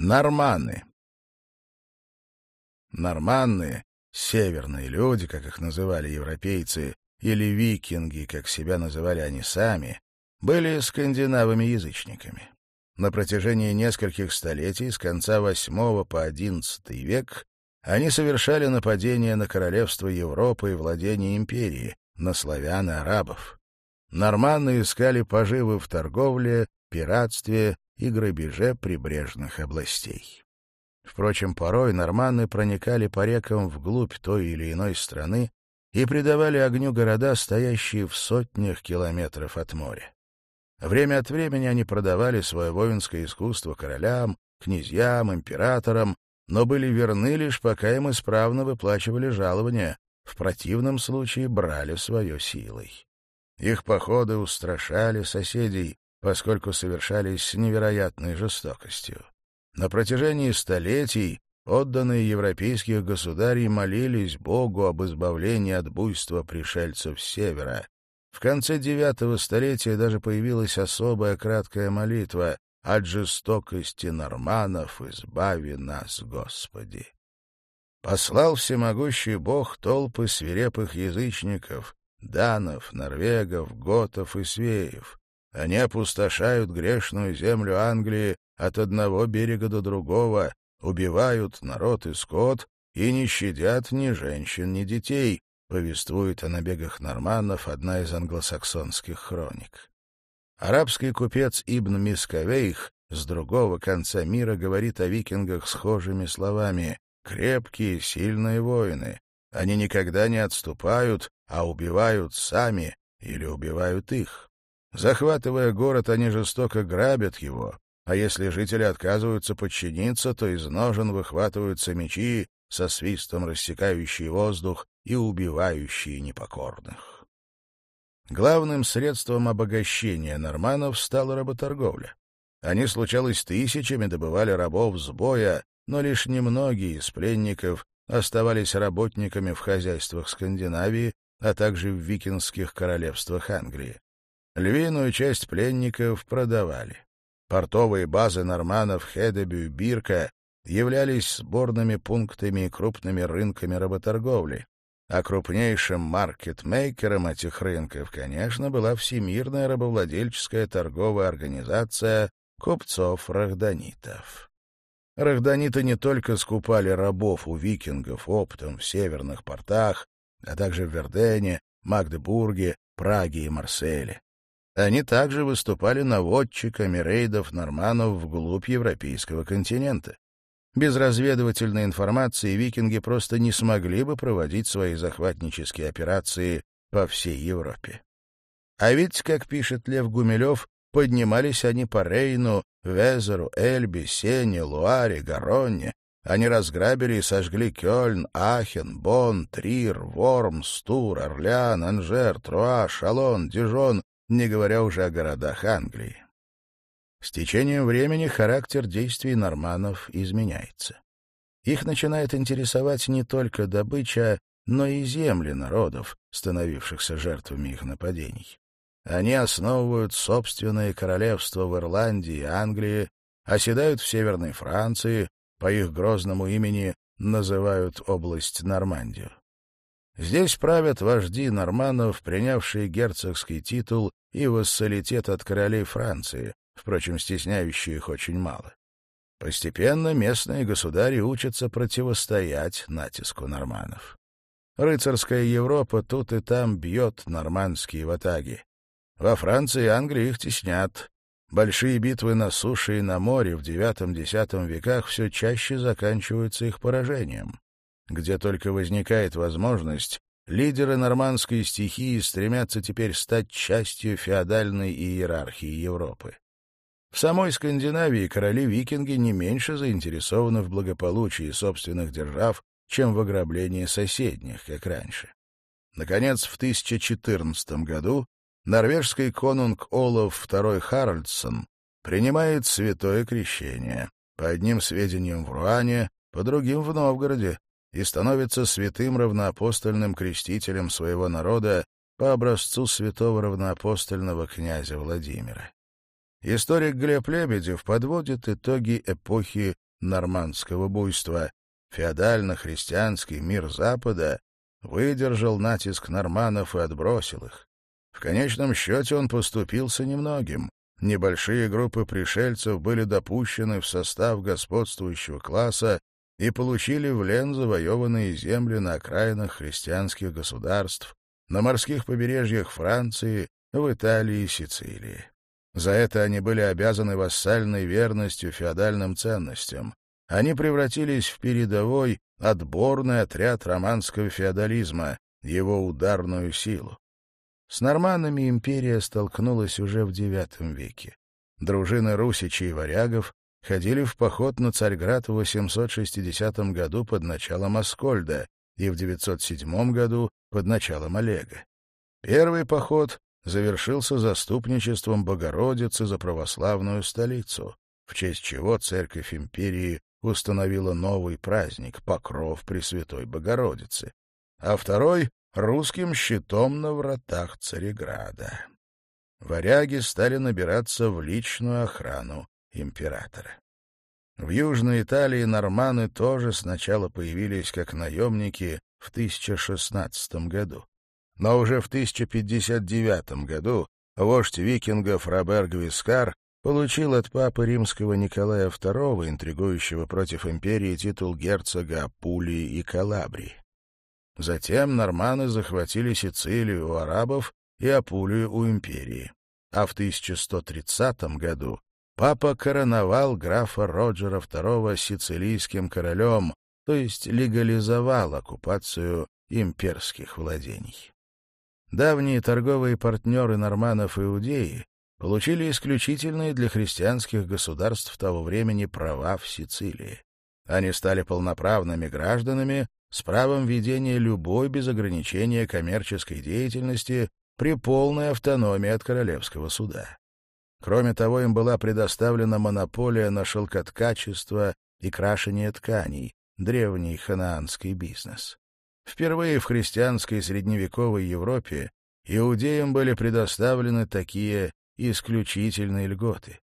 Норманы. Норманны, северные люди, как их называли европейцы, или викинги, как себя называли они сами, были скандинавами-язычниками. На протяжении нескольких столетий, с конца VIII по XI век, они совершали нападения на королевство Европы и владения империи, на славян и арабов. Норманны искали поживы в торговле, пиратстве и грабеже прибрежных областей. Впрочем, порой норманны проникали по рекам вглубь той или иной страны и придавали огню города, стоящие в сотнях километров от моря. Время от времени они продавали свое воинское искусство королям, князьям, императорам, но были верны лишь пока им исправно выплачивали жалования, в противном случае брали свое силой. Их походы устрашали соседей, поскольку совершались с невероятной жестокостью. На протяжении столетий отданные европейских государей молились Богу об избавлении от буйства пришельцев с севера. В конце девятого столетия даже появилась особая краткая молитва «От жестокости норманов избави нас, Господи!» Послал всемогущий Бог толпы свирепых язычников, данов, норвегов, готов и свеев. Они опустошают грешную землю Англии от одного берега до другого, убивают народ и скот и не щадят ни женщин, ни детей, повествует о набегах норманнов одна из англосаксонских хроник. Арабский купец Ибн Мисковейх с другого конца мира говорит о викингах схожими словами «крепкие, сильные воины». Они никогда не отступают, а убивают сами или убивают их. Захватывая город, они жестоко грабят его, а если жители отказываются подчиниться, то из ножен выхватываются мечи, со свистом рассекающие воздух и убивающие непокорных. Главным средством обогащения норманов стала работорговля. Они случалось тысячами, добывали рабов с боя, но лишь немногие из пленников оставались работниками в хозяйствах Скандинавии, а также в викингских королевствах Англии. Львиную часть пленников продавали. Портовые базы норманов Хедебю и Бирка являлись сборными пунктами и крупными рынками работорговли, а крупнейшим маркетмейкером этих рынков, конечно, была Всемирная рабовладельческая торговая организация купцов-рахданитов. Рахданиты не только скупали рабов у викингов оптом в северных портах, а также в Вердене, Магдебурге, Праге и Марселе. Они также выступали наводчиками рейдов норманов вглубь европейского континента. Без разведывательной информации викинги просто не смогли бы проводить свои захватнические операции по всей Европе. А ведь, как пишет Лев Гумилев, поднимались они по Рейну, Везеру, Эльбе, Сене, Луаре, Гаронне. Они разграбили и сожгли Кёльн, Ахен, Бон, Трир, Ворм, Стур, Орлеан, Анжер, Труа, Шалон, Дижон не говоря уже о городах Англии. С течением времени характер действий норманов изменяется. Их начинает интересовать не только добыча, но и земли народов, становившихся жертвами их нападений. Они основывают собственные королевства в Ирландии и Англии, оседают в Северной Франции, по их грозному имени называют область Нормандию. Здесь правят вожди норманов, принявшие герцогский титул и вассалитет от королей Франции, впрочем, стесняющие их очень мало. Постепенно местные государи учатся противостоять натиску норманов. Рыцарская Европа тут и там бьет нормандские ватаги. Во Франции и Англии их теснят. Большие битвы на суше и на море в IX-X веках все чаще заканчиваются их поражением. Где только возникает возможность, лидеры нормандской стихии стремятся теперь стать частью феодальной иерархии Европы. В самой Скандинавии короли-викинги не меньше заинтересованы в благополучии собственных держав, чем в ограблении соседних, как раньше. Наконец, в 1014 году норвежский конунг Олаф II Харальдсон принимает святое крещение, по одним сведениям в Руане, по другим в Новгороде, и становится святым равноапостольным крестителем своего народа по образцу святого равноапостольного князя Владимира. Историк Глеб Лебедев подводит итоги эпохи нормандского буйства. Феодально-христианский мир Запада выдержал натиск норманов и отбросил их. В конечном счете он поступился немногим. Небольшие группы пришельцев были допущены в состав господствующего класса и получили в Лен завоеванные земли на окраинах христианских государств, на морских побережьях Франции, в Италии и Сицилии. За это они были обязаны вассальной верностью феодальным ценностям. Они превратились в передовой, отборный отряд романского феодализма, его ударную силу. С норманами империя столкнулась уже в IX веке. Дружины русичей и варягов ходили в поход на Царьград в 860 году под началом Аскольда и в 907 году под началом Олега. Первый поход завершился заступничеством Богородицы за православную столицу, в честь чего церковь империи установила новый праздник — покров Пресвятой Богородицы, а второй — русским щитом на вратах Цареграда. Варяги стали набираться в личную охрану императора. В Южной Италии норманы тоже сначала появились как наемники в 1016 году. Но уже в 1059 году вождь викингов Робер Гвискар получил от папы римского Николая II, интригующего против империи, титул герцога Апулии и Калабрии. Затем норманы захватили Сицилию у арабов и Апулию у империи. А в 1130 году папа короновал графа Роджера II сицилийским королем, то есть легализовал оккупацию имперских владений. Давние торговые партнеры норманов иудеи получили исключительные для христианских государств того времени права в Сицилии. Они стали полноправными гражданами с правом ведения любой без ограничения коммерческой деятельности при полной автономии от королевского суда. Кроме того, им была предоставлена монополия на шелкоткачество и крашение тканей, древний ханаанский бизнес. Впервые в христианской средневековой Европе иудеям были предоставлены такие исключительные льготы.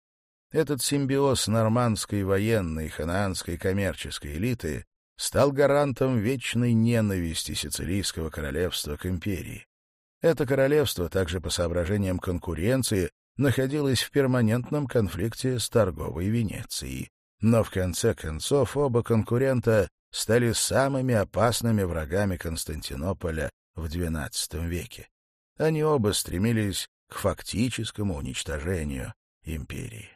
Этот симбиоз нормандской военной и ханаанской коммерческой элиты стал гарантом вечной ненависти Сицилийского королевства к империи. Это королевство, также по соображениям конкуренции, находилась в перманентном конфликте с торговой Венецией. Но в конце концов оба конкурента стали самыми опасными врагами Константинополя в XII веке. Они оба стремились к фактическому уничтожению империи.